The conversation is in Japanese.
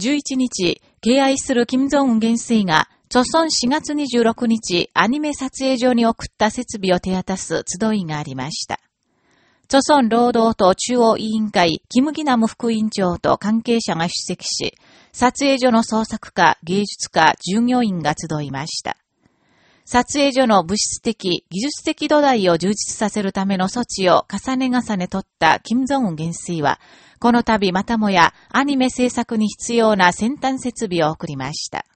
11日、敬愛する金正恩元帥が、著村4月26日、アニメ撮影所に送った設備を手渡す集いがありました。著村労働党中央委員会、キムギナム副委員長と関係者が出席し、撮影所の創作家、芸術家、従業員が集いました。撮影所の物質的、技術的土台を充実させるための措置を重ね重ね取った金正恩元帥は、この度またもやアニメ制作に必要な先端設備を送りました。